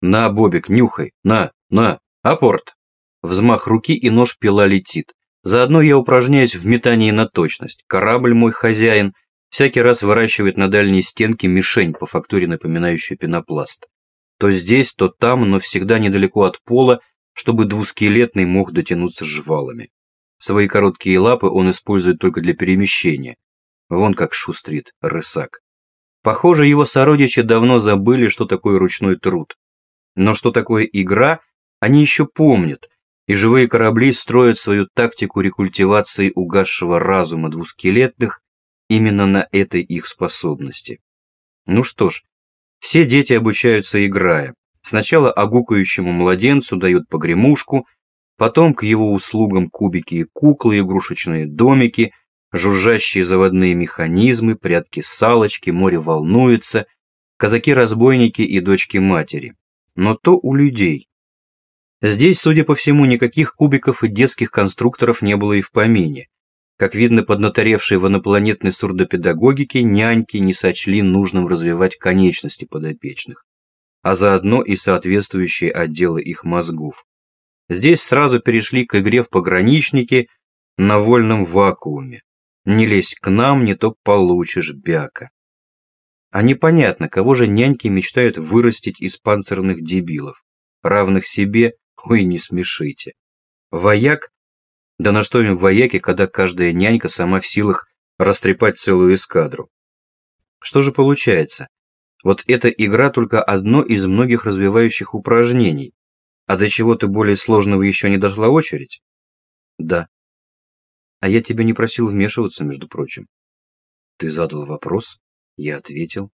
На, Бобик, нюхай, на, на, апорт. Взмах руки и нож пила летит. Заодно я упражняюсь в метании на точность. Корабль мой хозяин всякий раз выращивает на дальней стенке мишень по фактуре напоминающую пенопласт. То здесь, то там, но всегда недалеко от пола, чтобы двускелетный мог дотянуться жвалами. Свои короткие лапы он использует только для перемещения. Вон как шустрит рысак. Похоже, его сородичи давно забыли, что такое ручной труд. Но что такое игра, они еще помнят, и живые корабли строят свою тактику рекультивации угасшего разума двускелетных именно на этой их способности. Ну что ж, все дети обучаются играя. Сначала огукающему младенцу дают погремушку, потом к его услугам кубики и куклы, игрушечные домики, жужжащие заводные механизмы, прятки-салочки, море волнуется, казаки-разбойники и дочки-матери. Но то у людей. Здесь, судя по всему, никаких кубиков и детских конструкторов не было и в помине. Как видно, поднаторевшие в инопланетной сурдопедагогике няньки не сочли нужным развивать конечности подопечных, а заодно и соответствующие отделы их мозгов. Здесь сразу перешли к игре в пограничники на вольном вакууме. Не лезь к нам, не то получишь бяка. А непонятно, кого же няньки мечтают вырастить из панцирных дебилов, равных себе, ой, не смешите. Вояк да на что им вояки, когда каждая нянька сама в силах растрепать целую эскадру? Что же получается? Вот эта игра только одно из многих развивающих упражнений. А до чего-то более сложного еще не дошла очередь? Да. А я тебя не просил вмешиваться, между прочим. Ты задал вопрос, я ответил.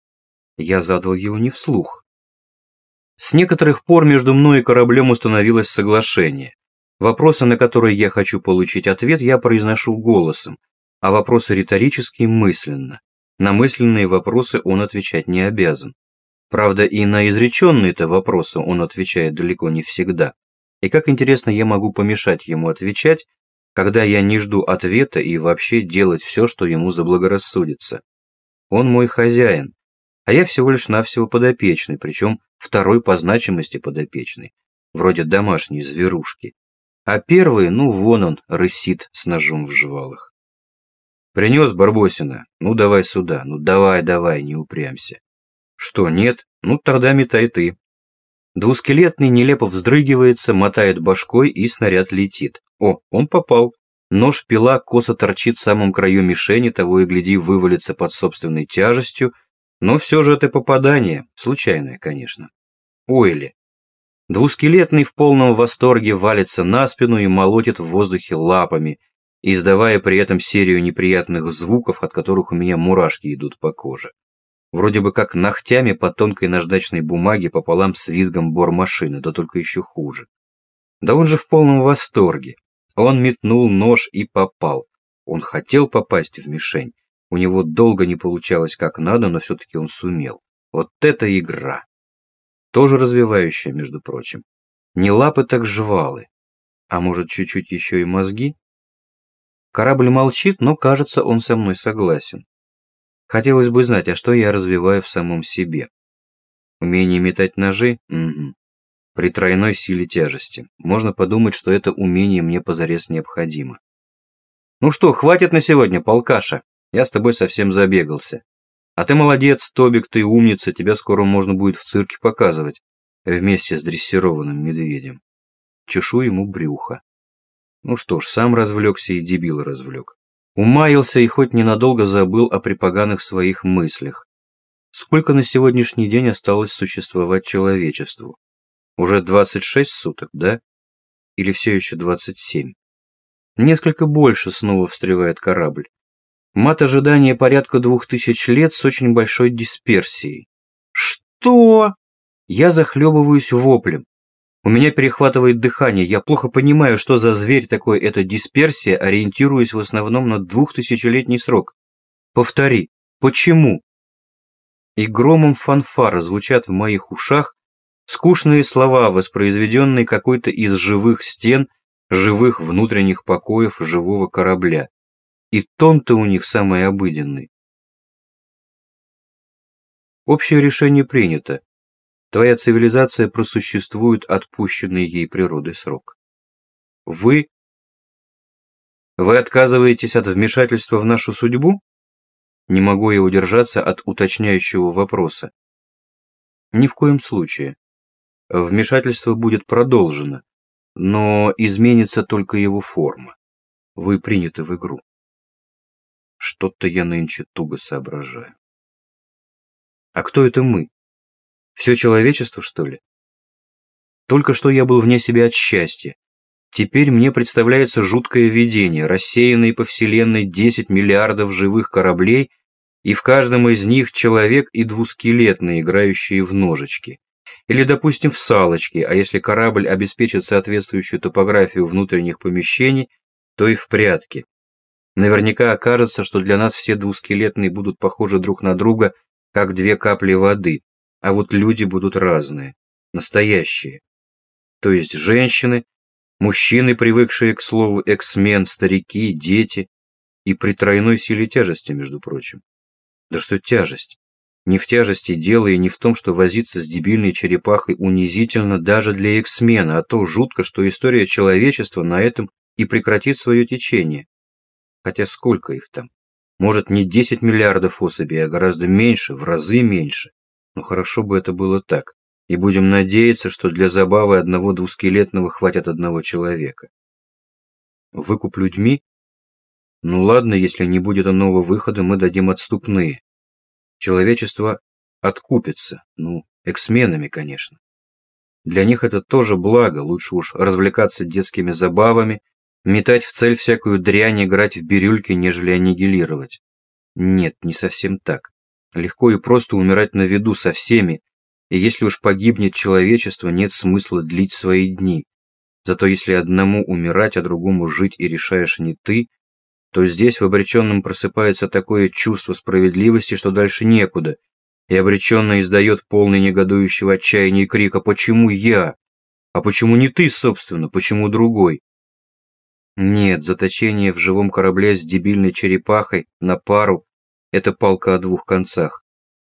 Я задал его не вслух. С некоторых пор между мной и кораблем установилось соглашение. Вопросы, на которые я хочу получить ответ, я произношу голосом, а вопросы риторические мысленно. На мысленные вопросы он отвечать не обязан. Правда, и на изреченные-то вопросы он отвечает далеко не всегда. И как интересно я могу помешать ему отвечать, когда я не жду ответа и вообще делать все, что ему заблагорассудится. Он мой хозяин, а я всего лишь навсего подопечный, причем второй по значимости подопечный, вроде домашней зверушки а первый, ну вон он, рысит с ножом в жвалах. Принес Барбосина, ну давай сюда, ну давай, давай, не упрямся. Что, нет? Ну тогда метай ты. Двускелетный нелепо вздрыгивается, мотает башкой и снаряд летит. О, он попал. Нож-пила косо торчит в самом краю мишени, того и гляди вывалится под собственной тяжестью, но все же это попадание, случайное, конечно. Ойли, Двускелетный в полном восторге валится на спину и молотит в воздухе лапами, издавая при этом серию неприятных звуков, от которых у меня мурашки идут по коже. Вроде бы как ногтями по тонкой наждачной бумаге пополам с визгом бормашины, да только еще хуже. Да он же в полном восторге. Он метнул нож и попал. Он хотел попасть в мишень. У него долго не получалось как надо, но все-таки он сумел. Вот это игра! Тоже развивающая, между прочим. Не лапы, так жвалы. А может, чуть-чуть еще и мозги? Корабль молчит, но, кажется, он со мной согласен. Хотелось бы знать, а что я развиваю в самом себе? Умение метать ножи? Угу. При тройной силе тяжести. Можно подумать, что это умение мне позарез необходимо. Ну что, хватит на сегодня, полкаша. Я с тобой совсем забегался. А ты молодец, Тобик, ты умница, тебя скоро можно будет в цирке показывать, вместе с дрессированным медведем. Чешу ему брюхо. Ну что ж, сам развлекся и дебил развлек. Умаился и хоть ненадолго забыл о припоганых своих мыслях. Сколько на сегодняшний день осталось существовать человечеству? Уже 26 суток, да? Или все еще 27? Несколько больше снова встревает корабль. Мат ожидания порядка двух тысяч лет с очень большой дисперсией. Что? Я захлебываюсь воплем. У меня перехватывает дыхание, я плохо понимаю, что за зверь такой эта дисперсия, ориентируясь в основном на двухтысячелетний срок. Повтори, почему? И громом фанфара звучат в моих ушах скучные слова, воспроизведенные какой-то из живых стен, живых внутренних покоев живого корабля. И тон-то у них самый обыденный. Общее решение принято. твоя цивилизация просуществует отпущенный ей природой срок. Вы... Вы отказываетесь от вмешательства в нашу судьбу? Не могу я удержаться от уточняющего вопроса. Ни в коем случае. Вмешательство будет продолжено, но изменится только его форма. Вы приняты в игру. Что-то я нынче туго соображаю. А кто это мы? Все человечество, что ли? Только что я был вне себя от счастья. Теперь мне представляется жуткое видение, рассеянные по вселенной 10 миллиардов живых кораблей, и в каждом из них человек и двускелетные, играющие в ножички. Или, допустим, в салочки, а если корабль обеспечит соответствующую топографию внутренних помещений, то и в прятки. Наверняка окажется, что для нас все двускелетные будут похожи друг на друга, как две капли воды, а вот люди будут разные, настоящие. То есть женщины, мужчины, привыкшие к слову эксмен, старики, дети, и при тройной силе тяжести, между прочим. Да что тяжесть? Не в тяжести дело и не в том, что возиться с дебильной черепахой унизительно даже для эксмена, а то жутко, что история человечества на этом и прекратит свое течение. Хотя сколько их там? Может, не 10 миллиардов особей, а гораздо меньше, в разы меньше. Но хорошо бы это было так. И будем надеяться, что для забавы одного двускелетного хватит одного человека. Выкуп людьми? Ну ладно, если не будет иного выхода, мы дадим отступные. Человечество откупится, ну, эксменами, конечно. Для них это тоже благо, лучше уж развлекаться детскими забавами, Метать в цель всякую дрянь, играть в бирюльки, нежели аннигилировать. Нет, не совсем так. Легко и просто умирать на виду со всеми, и если уж погибнет человечество, нет смысла длить свои дни. Зато если одному умирать, а другому жить и решаешь не ты, то здесь в обреченном просыпается такое чувство справедливости, что дальше некуда, и обреченный издает полный негодующего отчаяния крика «Почему я? А почему не ты, собственно? Почему другой?» Нет, заточение в живом корабле с дебильной черепахой на пару – это палка о двух концах.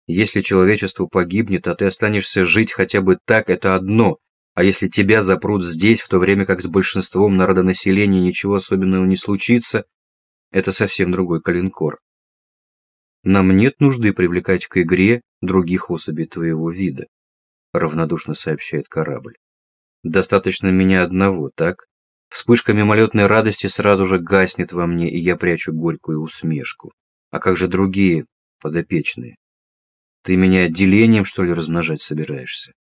Если человечество погибнет, а ты останешься жить хотя бы так, это одно, а если тебя запрут здесь, в то время как с большинством народонаселения ничего особенного не случится, это совсем другой калинкор. Нам нет нужды привлекать к игре других особей твоего вида, равнодушно сообщает корабль. Достаточно меня одного, так? Вспышка мимолетной радости сразу же гаснет во мне, и я прячу горькую усмешку. А как же другие подопечные? Ты меня отделением, что ли, размножать собираешься?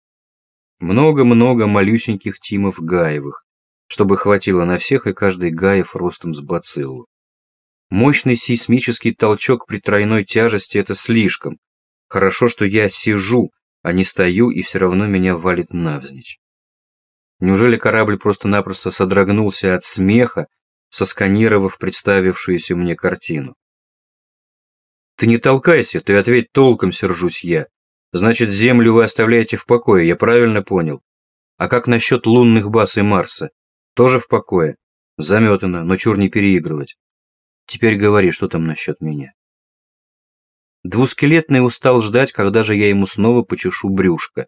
Много-много малюсеньких Тимов Гаевых, чтобы хватило на всех и каждый Гаев ростом с бациллу. Мощный сейсмический толчок при тройной тяжести – это слишком. Хорошо, что я сижу, а не стою, и все равно меня валит навзничь. Неужели корабль просто-напросто содрогнулся от смеха, сосканировав представившуюся мне картину? «Ты не толкайся, ты ответь толком, сержусь я. Значит, Землю вы оставляете в покое, я правильно понял? А как насчет лунных баз и Марса? Тоже в покое? Заметано, но чур не переигрывать. Теперь говори, что там насчет меня?» Двускелетный устал ждать, когда же я ему снова почешу брюшко.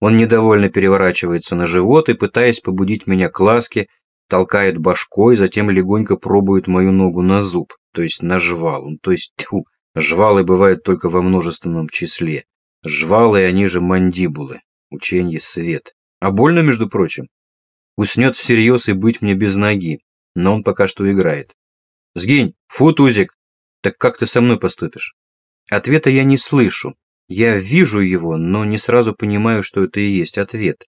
Он недовольно переворачивается на живот и, пытаясь побудить меня к ласке, толкает башкой, затем легонько пробует мою ногу на зуб, то есть на жвал. То есть, тьфу, жвалы бывают только во множественном числе. Жвалы, они же мандибулы. Ученье свет. А больно, между прочим. Уснет всерьез и быть мне без ноги, но он пока что играет. «Сгинь! Фу, Тузик! Так как ты со мной поступишь?» Ответа я не слышу, я вижу его, но не сразу понимаю, что это и есть ответ.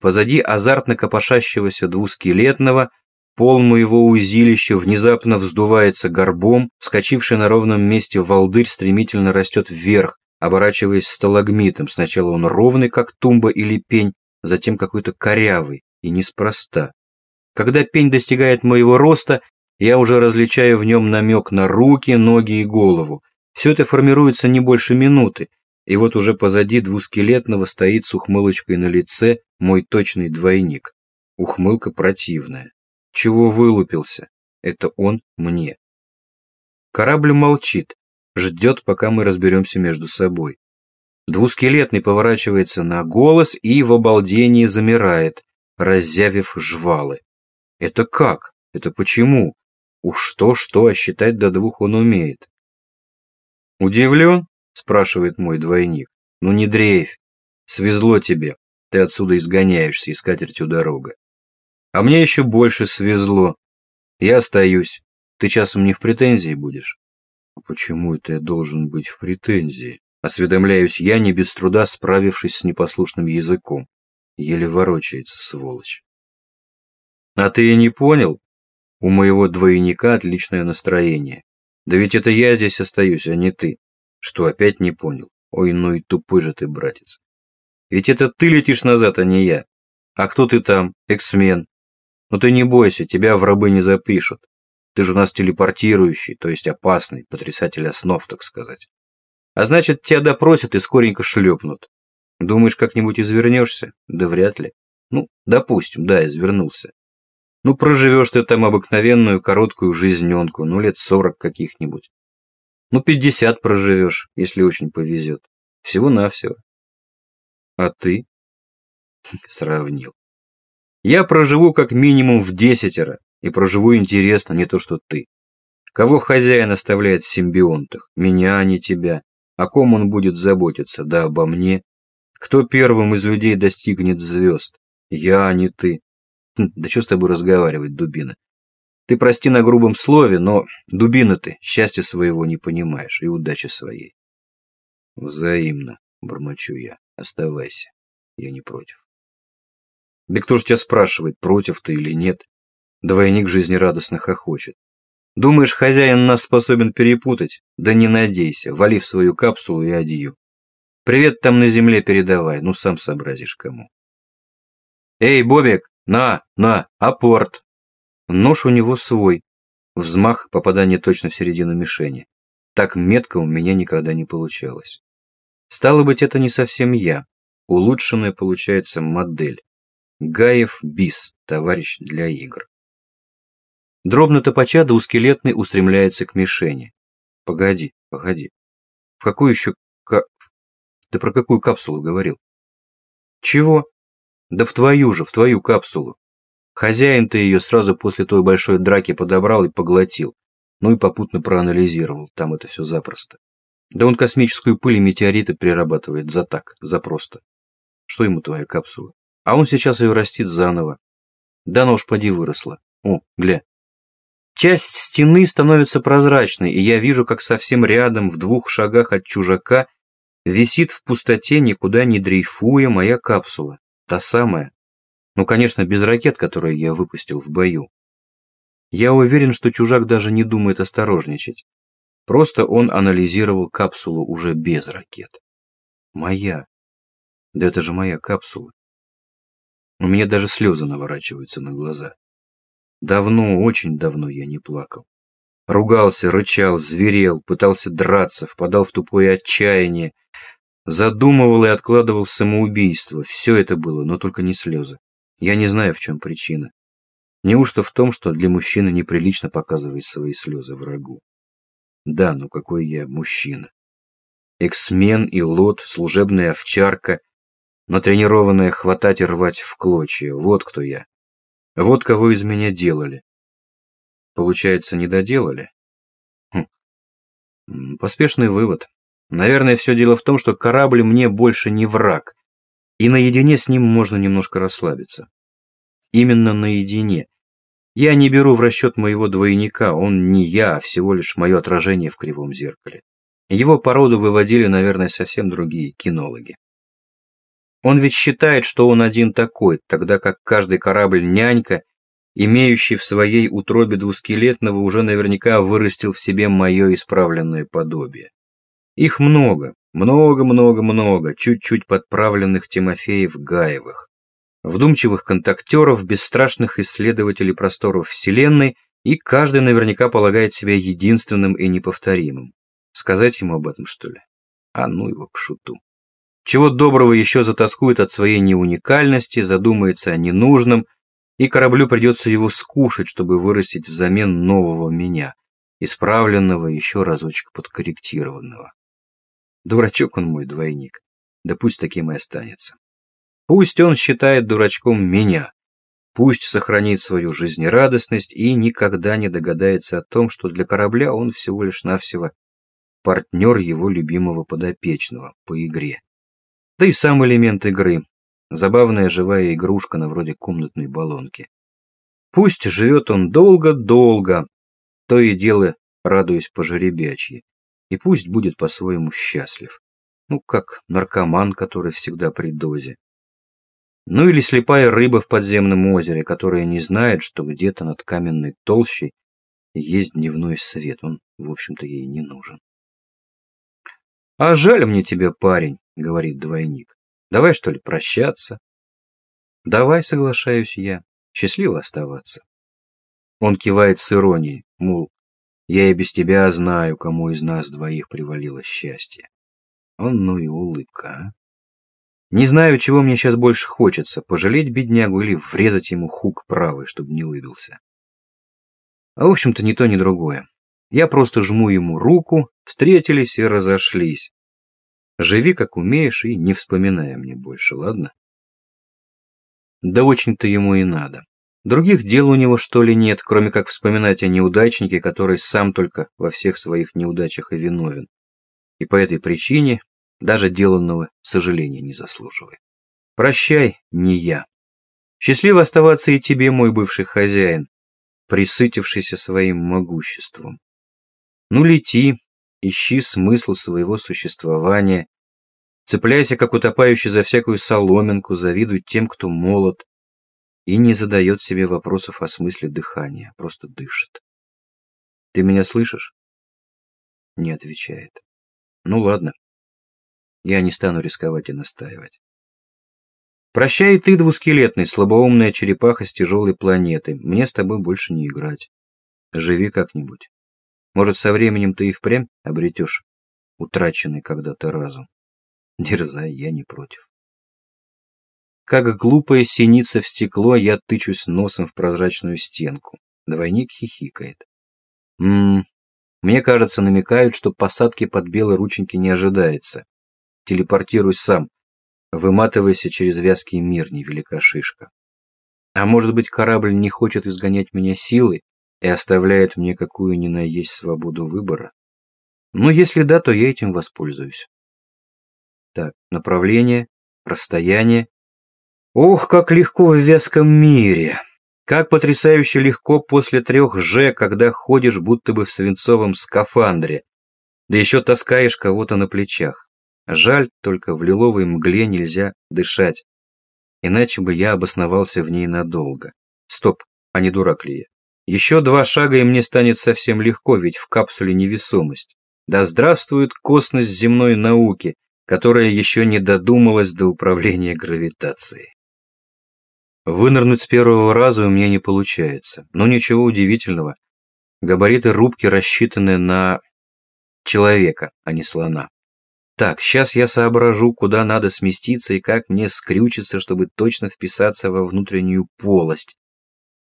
Позади азартно копошащегося двускелетного пол моего узилища внезапно вздувается горбом, вскочивший на ровном месте волдырь стремительно растет вверх, оборачиваясь сталагмитом. Сначала он ровный, как тумба или пень, затем какой-то корявый, и неспроста. Когда пень достигает моего роста, я уже различаю в нем намек на руки, ноги и голову. Все это формируется не больше минуты, и вот уже позади двускелетного стоит с ухмылочкой на лице мой точный двойник. Ухмылка противная. Чего вылупился? Это он мне. Корабль молчит, ждет, пока мы разберемся между собой. Двускелетный поворачивается на голос и в обалдении замирает, раззявив жвалы. Это как? Это почему? Уж что-что, а считать до двух он умеет. «Удивлен?» – спрашивает мой двойник. «Ну не дрейфь. Свезло тебе. Ты отсюда изгоняешься, и скатертью дорога. А мне еще больше свезло. Я остаюсь. Ты часом не в претензии будешь?» «А почему это я должен быть в претензии?» Осведомляюсь я, не без труда справившись с непослушным языком. Еле ворочается, сволочь. А ты и не понял? У моего двойника отличное настроение. Да ведь это я здесь остаюсь, а не ты. Что, опять не понял? Ой, ну и тупой же ты, братец. Ведь это ты летишь назад, а не я. А кто ты там? Эксмен. Ну ты не бойся, тебя в рабы не запишут. Ты же у нас телепортирующий, то есть опасный, потрясатель основ, так сказать. А значит, тебя допросят и скоренько шлепнут. Думаешь, как-нибудь извернешься? Да вряд ли. Ну, допустим, да, извернулся. Ну, проживешь ты там обыкновенную короткую жизненку, ну, лет сорок каких-нибудь. Ну, пятьдесят проживешь, если очень повезет. Всего-навсего. А ты? Сравнил. Я проживу как минимум в десятеро, и проживу интересно, не то что ты. Кого хозяин оставляет в симбионтах? Меня, а не тебя. О ком он будет заботиться? Да обо мне. Кто первым из людей достигнет звезд? Я, а не ты. Хм, да что с тобой разговаривать, дубина? Ты прости на грубом слове, но, дубина ты, счастья своего не понимаешь и удачи своей. Взаимно, бормочу я. Оставайся. Я не против. Да кто ж тебя спрашивает, против ты или нет? Двойник жизнерадостно хохочет. Думаешь, хозяин нас способен перепутать? Да не надейся, вали в свою капсулу и адью. Привет там на земле передавай, ну сам сообразишь кому. Эй, Бобик, на, на, апорт. Нож у него свой. Взмах, попадание точно в середину мишени. Так метко у меня никогда не получалось. Стало быть, это не совсем я. Улучшенная получается модель. Гаев БИС, товарищ для игр. Дробно топача двускелетный устремляется к мишени. Погоди, погоди. В какую еще ка... Ты про какую капсулу говорил? Чего? Да в твою же, в твою капсулу. Хозяин-то ее сразу после той большой драки подобрал и поглотил. Ну и попутно проанализировал, там это все запросто. Да он космическую пыль и метеориты перерабатывает за так, за просто. Что ему твоя капсула? А он сейчас ее растит заново. Да она уж поди выросла. О, гля, Часть стены становится прозрачной, и я вижу, как совсем рядом, в двух шагах от чужака, висит в пустоте, никуда не дрейфуя, моя капсула. Та самая. Ну, конечно, без ракет, которые я выпустил в бою. Я уверен, что чужак даже не думает осторожничать. Просто он анализировал капсулу уже без ракет. Моя. Да это же моя капсула. У меня даже слезы наворачиваются на глаза. Давно, очень давно я не плакал. Ругался, рычал, зверел, пытался драться, впадал в тупое отчаяние, задумывал и откладывал самоубийство. Все это было, но только не слезы. Я не знаю, в чем причина. Неужто в том, что для мужчины неприлично показывать свои слезы врагу? Да, ну какой я мужчина. Эксмен и лот, служебная овчарка, натренированная хватать и рвать в клочья. Вот кто я. Вот кого из меня делали. Получается, не доделали? Хм. Поспешный вывод. Наверное, все дело в том, что корабль мне больше не враг, и наедине с ним можно немножко расслабиться. Именно наедине. Я не беру в расчет моего двойника, он не я, а всего лишь мое отражение в кривом зеркале. Его породу выводили, наверное, совсем другие кинологи. Он ведь считает, что он один такой, тогда как каждый корабль нянька, имеющий в своей утробе двускелетного, уже наверняка вырастил в себе мое исправленное подобие. Их много, много-много-много, чуть-чуть подправленных Тимофеев-Гаевых, вдумчивых контактеров, бесстрашных исследователей просторов Вселенной, и каждый наверняка полагает себя единственным и неповторимым. Сказать ему об этом, что ли? А ну его к шуту. Чего доброго еще затаскует от своей неуникальности, задумается о ненужном, и кораблю придется его скушать, чтобы вырастить взамен нового меня, исправленного, еще разочек подкорректированного. Дурачок он мой двойник. Да пусть таким и останется. Пусть он считает дурачком меня. Пусть сохранит свою жизнерадостность и никогда не догадается о том, что для корабля он всего лишь навсего партнер его любимого подопечного по игре. Да и сам элемент игры. Забавная живая игрушка на вроде комнатной баллонки. Пусть живет он долго-долго, то и дело радуясь пожеребячьи, и пусть будет по-своему счастлив. Ну, как наркоман, который всегда при дозе. Ну или слепая рыба в подземном озере, которая не знает, что где-то над каменной толщей есть дневной свет. Он, в общем-то, ей не нужен. «А жаль мне тебя, парень», — говорит двойник. «Давай, что ли, прощаться?» «Давай», — соглашаюсь я. «Счастливо оставаться». Он кивает с иронией, мол, я и без тебя знаю, кому из нас двоих привалило счастье. Он, ну и улыбка, а? Не знаю, чего мне сейчас больше хочется, пожалеть беднягу или врезать ему хук правый, чтобы не лыбился. А в общем-то ни то, ни другое. Я просто жму ему руку, встретились и разошлись. Живи как умеешь и не вспоминай мне больше, ладно? Да очень-то ему и надо. Других дел у него что ли нет, кроме как вспоминать о неудачнике, который сам только во всех своих неудачах и виновен. И по этой причине даже деланного сожаления не заслуживает. Прощай, не я. Счастливо оставаться и тебе, мой бывший хозяин, присытившийся своим могуществом. Ну лети, ищи смысл своего существования, цепляйся, как утопающий за всякую соломинку, завидуй тем, кто молод, и не задает себе вопросов о смысле дыхания, просто дышит. Ты меня слышишь? Не отвечает. Ну ладно. Я не стану рисковать и настаивать. Прощай ты, двускелетный, слабоумная черепаха с тяжелой планеты. Мне с тобой больше не играть. Живи как-нибудь. Может, со временем ты и впрямь обретешь утраченный когда-то разум. Дерзай, я не против. Как глупая синица в стекло, я тычусь носом в прозрачную стенку. Двойник хихикает. Ммм, мне кажется, намекают, что посадки под белые рученьки не ожидается. Телепортируюсь сам, выматываясь через вязкий мир, невелика шишка. А может быть, корабль не хочет изгонять меня силой и оставляет мне какую ни на есть свободу выбора? Ну, если да, то я этим воспользуюсь. Так, направление, расстояние. Ох, как легко в вязком мире! Как потрясающе легко после трех «Ж», когда ходишь будто бы в свинцовом скафандре, да еще таскаешь кого-то на плечах. Жаль, только в лиловой мгле нельзя дышать. Иначе бы я обосновался в ней надолго. Стоп, а не дурак ли я? Еще два шага, и мне станет совсем легко, ведь в капсуле невесомость. Да здравствует косность земной науки, которая еще не додумалась до управления гравитацией. Вынырнуть с первого раза у меня не получается, но ничего удивительного. Габариты рубки рассчитаны на человека, а не слона. Так, сейчас я соображу, куда надо сместиться и как мне скрючиться, чтобы точно вписаться во внутреннюю полость,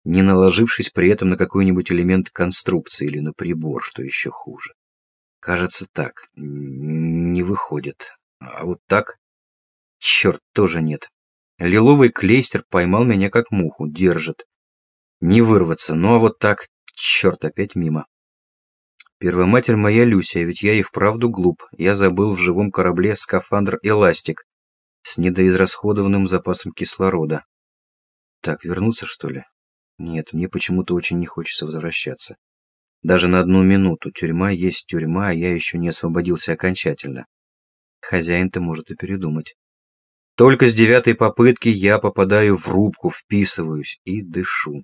не наложившись при этом на какой-нибудь элемент конструкции или на прибор, что еще хуже. Кажется, так. Не выходит. А вот так? Черт, тоже нет. Лиловый клейстер поймал меня как муху, держит. Не вырваться, ну а вот так, черт, опять мимо. Первоматерь моя Люся, ведь я и вправду глуп. Я забыл в живом корабле скафандр-эластик с недоизрасходованным запасом кислорода. Так, вернуться, что ли? Нет, мне почему-то очень не хочется возвращаться. Даже на одну минуту. Тюрьма есть тюрьма, а я еще не освободился окончательно. Хозяин-то может и передумать. Только с девятой попытки я попадаю в рубку, вписываюсь и дышу.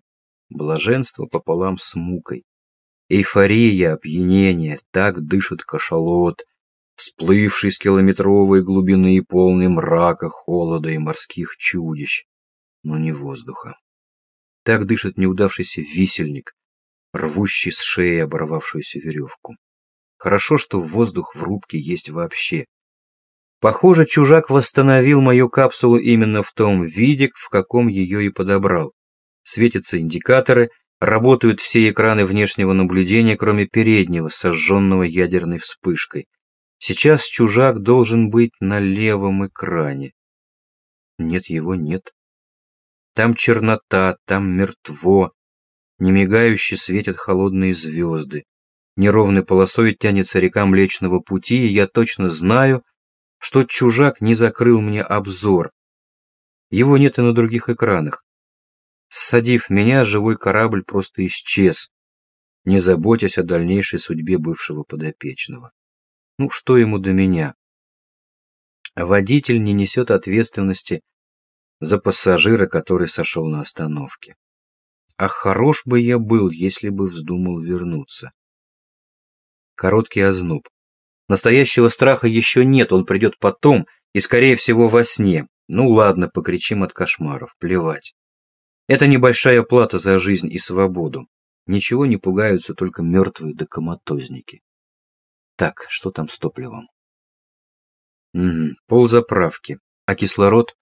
Блаженство пополам с мукой. Эйфория, опьянение, так дышит кашалот, всплывший с километровой глубины и полный мрака, холода и морских чудищ, но не воздуха. Так дышит неудавшийся висельник, рвущий с шеи оборвавшуюся веревку. Хорошо, что воздух в рубке есть вообще. Похоже, чужак восстановил мою капсулу именно в том виде, в каком ее и подобрал. Светятся индикаторы, Работают все экраны внешнего наблюдения, кроме переднего, сожженного ядерной вспышкой. Сейчас чужак должен быть на левом экране. Нет, его нет. Там чернота, там мертво. Немигающе светят холодные звезды. Неровной полосой тянется река Млечного Пути, и я точно знаю, что чужак не закрыл мне обзор. Его нет и на других экранах. Ссадив меня, живой корабль просто исчез, не заботясь о дальнейшей судьбе бывшего подопечного. Ну, что ему до меня? Водитель не несет ответственности за пассажира, который сошел на остановке. А хорош бы я был, если бы вздумал вернуться. Короткий озноб. Настоящего страха еще нет, он придет потом и, скорее всего, во сне. Ну ладно, покричим от кошмаров, плевать. Это небольшая плата за жизнь и свободу. Ничего не пугаются только мертвые да коматозники. Так, что там с топливом? Угу, ползаправки. А кислород?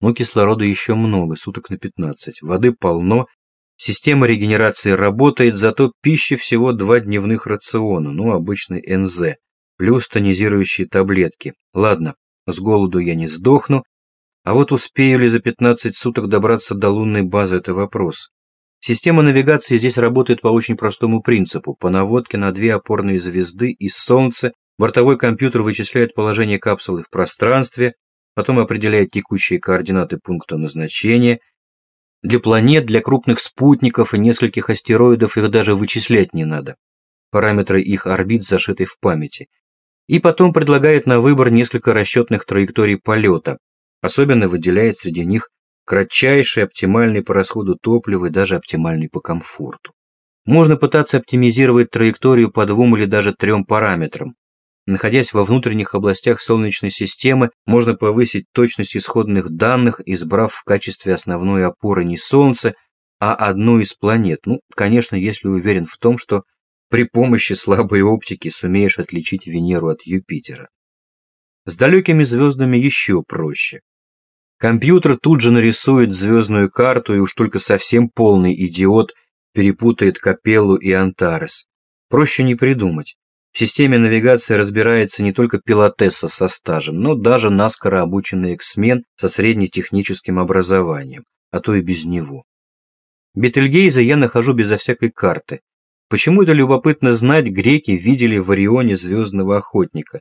Ну, кислорода еще много, суток на 15. Воды полно, система регенерации работает, зато пищи всего два дневных рациона, ну, обычный НЗ, плюс тонизирующие таблетки. Ладно, с голоду я не сдохну, а вот успею ли за 15 суток добраться до лунной базы – это вопрос. Система навигации здесь работает по очень простому принципу. По наводке на две опорные звезды и Солнце бортовой компьютер вычисляет положение капсулы в пространстве, потом определяет текущие координаты пункта назначения. Для планет, для крупных спутников и нескольких астероидов их даже вычислять не надо. Параметры их орбит зашиты в памяти. И потом предлагает на выбор несколько расчетных траекторий полета. Особенно выделяет среди них кратчайший, оптимальный по расходу топлива и даже оптимальный по комфорту. Можно пытаться оптимизировать траекторию по двум или даже трем параметрам. Находясь во внутренних областях Солнечной системы, можно повысить точность исходных данных, избрав в качестве основной опоры не Солнце, а одну из планет. Ну, конечно, если уверен в том, что при помощи слабой оптики сумеешь отличить Венеру от Юпитера. С далекими звездами еще проще. Компьютер тут же нарисует звездную карту, и уж только совсем полный идиот перепутает Капеллу и Антарес. Проще не придумать. В системе навигации разбирается не только пилотесса со стажем, но даже наскоро обученный эксмен со среднетехническим образованием, а то и без него. Бетельгейза я нахожу безо всякой карты. Почему это любопытно знать, греки видели в Орионе звездного охотника.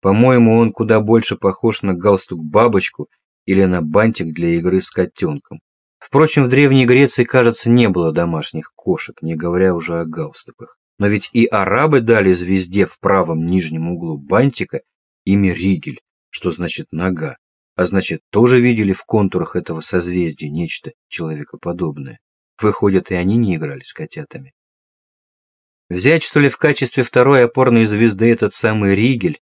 По-моему, он куда больше похож на галстук-бабочку или на бантик для игры с котенком. Впрочем, в Древней Греции, кажется, не было домашних кошек, не говоря уже о галстуках. Но ведь и арабы дали звезде в правом нижнем углу бантика имя Ригель, что значит «нога», а значит, тоже видели в контурах этого созвездия нечто человекоподобное. Выходит, и они не играли с котятами. Взять, что ли, в качестве второй опорной звезды этот самый Ригель?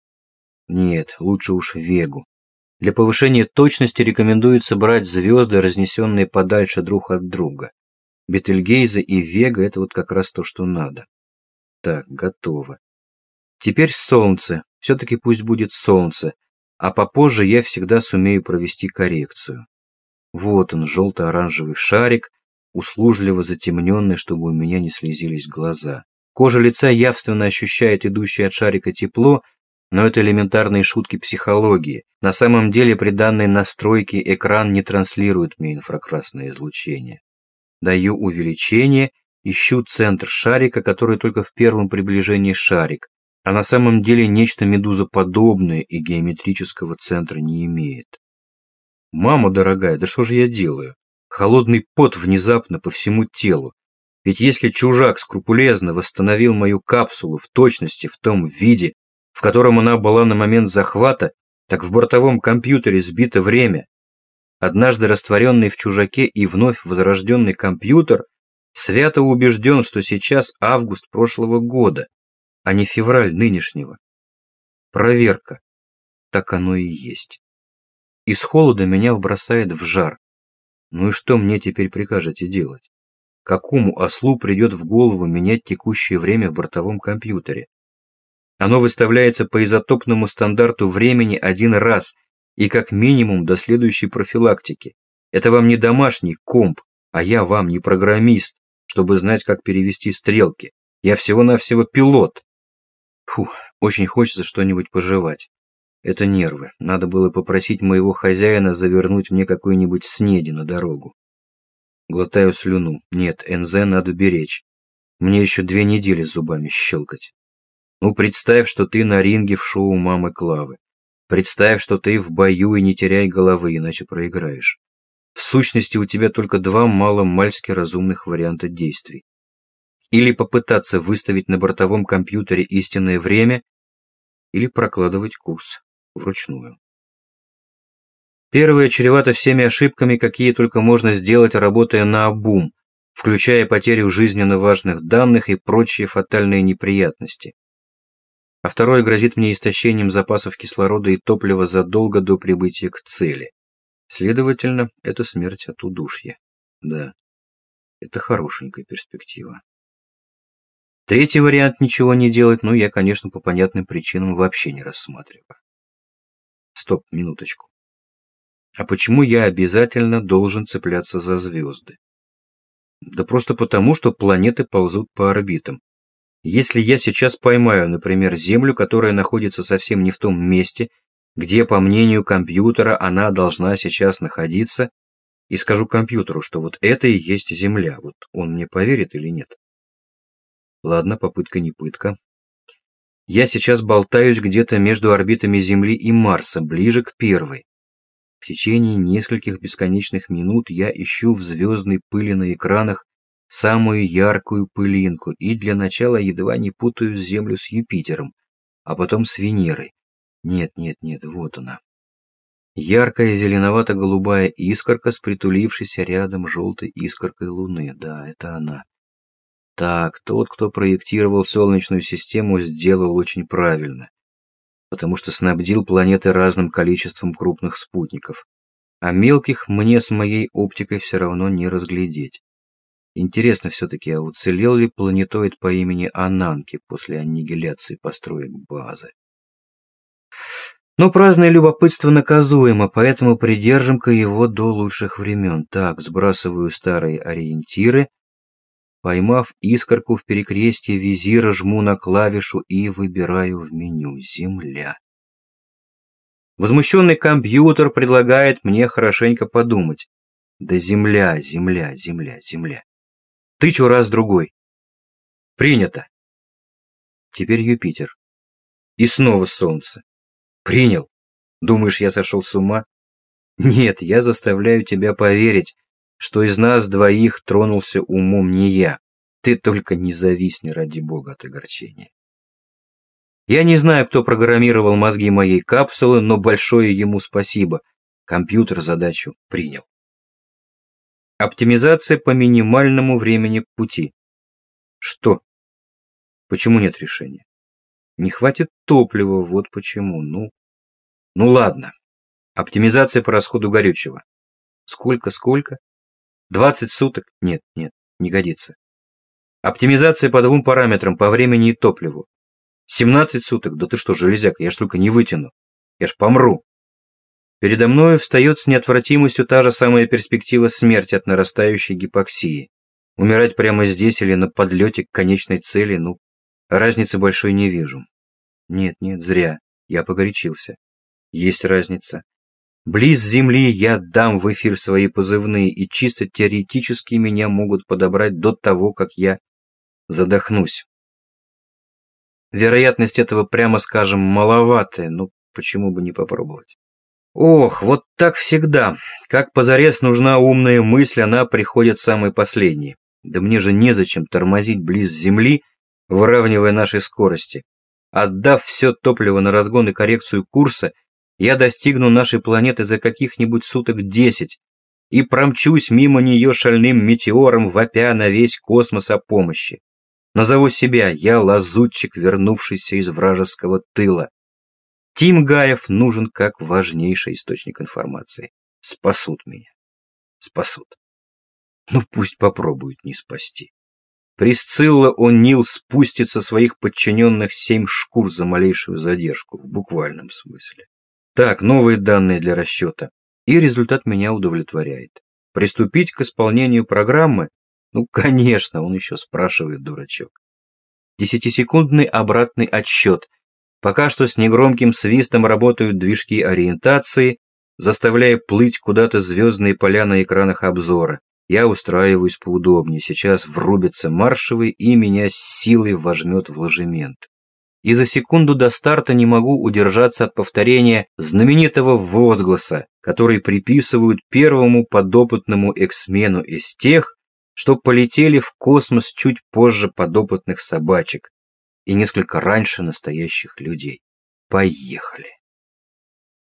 Нет, лучше уж Вегу. Для повышения точности рекомендуется брать звезды, разнесенные подальше друг от друга. Бетельгейзе и Вега – это вот как раз то, что надо. Так, готово. Теперь солнце. Все-таки пусть будет солнце. А попозже я всегда сумею провести коррекцию. Вот он, желто-оранжевый шарик, услужливо затемненный, чтобы у меня не слезились глаза. Кожа лица явственно ощущает идущее от шарика тепло, но это элементарные шутки психологии. На самом деле при данной настройке экран не транслирует мне инфракрасное излучение. Даю увеличение, ищу центр шарика, который только в первом приближении шарик, а на самом деле нечто медузоподобное и геометрического центра не имеет. Мама дорогая, да что же я делаю? Холодный пот внезапно по всему телу. Ведь если чужак скрупулезно восстановил мою капсулу в точности в том виде, в котором она была на момент захвата, так в бортовом компьютере сбито время. Однажды растворенный в чужаке и вновь возрожденный компьютер свято убежден, что сейчас август прошлого года, а не февраль нынешнего. Проверка. Так оно и есть. Из холода меня вбросает в жар. Ну и что мне теперь прикажете делать? Какому ослу придет в голову менять текущее время в бортовом компьютере? Оно выставляется по изотопному стандарту времени один раз и как минимум до следующей профилактики. Это вам не домашний комп, а я вам не программист, чтобы знать, как перевести стрелки. Я всего-навсего пилот. Фу, очень хочется что-нибудь пожевать. Это нервы. Надо было попросить моего хозяина завернуть мне какой-нибудь снеди на дорогу. Глотаю слюну. Нет, НЗ надо беречь. Мне еще две недели зубами щелкать. Ну, представь, что ты на ринге в шоу мамы Клавы. Представь, что ты в бою и не теряй головы, иначе проиграешь. В сущности, у тебя только два мало-мальски разумных варианта действий. Или попытаться выставить на бортовом компьютере истинное время, или прокладывать курс вручную. Первое чревато всеми ошибками, какие только можно сделать, работая на обум, включая потерю жизненно важных данных и прочие фатальные неприятности. А второе грозит мне истощением запасов кислорода и топлива задолго до прибытия к цели. Следовательно, это смерть от удушья. Да, это хорошенькая перспектива. Третий вариант ничего не делать, но я, конечно, по понятным причинам вообще не рассматриваю. Стоп, минуточку. А почему я обязательно должен цепляться за звезды? Да просто потому, что планеты ползут по орбитам. Если я сейчас поймаю, например, Землю, которая находится совсем не в том месте, где, по мнению компьютера, она должна сейчас находиться, и скажу компьютеру, что вот это и есть Земля, вот он мне поверит или нет? Ладно, попытка не пытка. Я сейчас болтаюсь где-то между орбитами Земли и Марса, ближе к первой. В течение нескольких бесконечных минут я ищу в звездной пыли на экранах самую яркую пылинку и для начала едва не путаю Землю с Юпитером, а потом с Венерой. Нет, нет, нет, вот она. Яркая зеленовато-голубая искорка с притулившейся рядом желтой искоркой Луны. Да, это она. Так, тот, кто проектировал Солнечную систему, сделал очень правильно, потому что снабдил планеты разным количеством крупных спутников, а мелких мне с моей оптикой все равно не разглядеть. Интересно все-таки, а уцелел ли планетоид по имени Ананки после аннигиляции построек базы? Но праздное любопытство наказуемо, поэтому придержим-ка его до лучших времен. Так, сбрасываю старые ориентиры – Поймав искорку в перекрестье визира, жму на клавишу и выбираю в меню «Земля». Возмущенный компьютер предлагает мне хорошенько подумать. Да земля, земля, земля, земля. Тычу раз-другой. Принято. Теперь Юпитер. И снова солнце. Принял. Думаешь, я сошел с ума? Нет, я заставляю тебя поверить, что из нас двоих тронулся умом не я. Ты только не зависни, ради бога, от огорчения. Я не знаю, кто программировал мозги моей капсулы, но большое ему спасибо. Компьютер задачу принял. Оптимизация по минимальному времени пути. Что? Почему нет решения? Не хватит топлива, вот почему. Ну, ну ладно. Оптимизация по расходу горючего. Сколько-сколько? 20 суток? Нет, нет, не годится. Оптимизация по двум параметрам, по времени и топливу. 17 суток? Да ты что, железяка, я ж только не вытяну. Я ж помру. Передо мной встает с неотвратимостью та же самая перспектива смерти от нарастающей гипоксии. Умирать прямо здесь или на подлете к конечной цели, ну, разницы большой не вижу. Нет, нет, зря. Я погорячился. Есть разница. Близ Земли я дам в эфир свои позывные, и чисто теоретически меня могут подобрать до того, как я задохнусь. Вероятность этого, прямо скажем, маловатая, но почему бы не попробовать? Ох, вот так всегда. Как позарез нужна умная мысль, она приходит самой последней. Да мне же незачем тормозить близ Земли, выравнивая наши скорости. Отдав все топливо на разгон и коррекцию курса, я достигну нашей планеты за каких-нибудь суток десять и промчусь мимо нее шальным метеором, вопя на весь космос о помощи. Назову себя, я лазутчик, вернувшийся из вражеского тыла. Тим Гаев нужен как важнейший источник информации. Спасут меня. Спасут. Ну пусть попробуют не спасти. Присцилла О'Нил спустит со своих подчиненных семь шкур за малейшую задержку, в буквальном смысле. Так, новые данные для расчета. И результат меня удовлетворяет. Приступить к исполнению программы? Ну, конечно, он еще спрашивает, дурачок. десятисекундный обратный отсчет. Пока что с негромким свистом работают движки ориентации, заставляя плыть куда-то звездные поля на экранах обзора. Я устраиваюсь поудобнее, сейчас врубится маршевый и меня силой вожмет в ложемент. И за секунду до старта не могу удержаться от повторения знаменитого возгласа, который приписывают первому подопытному эксмену из тех, что полетели в космос чуть позже подопытных собачек и несколько раньше настоящих людей. Поехали!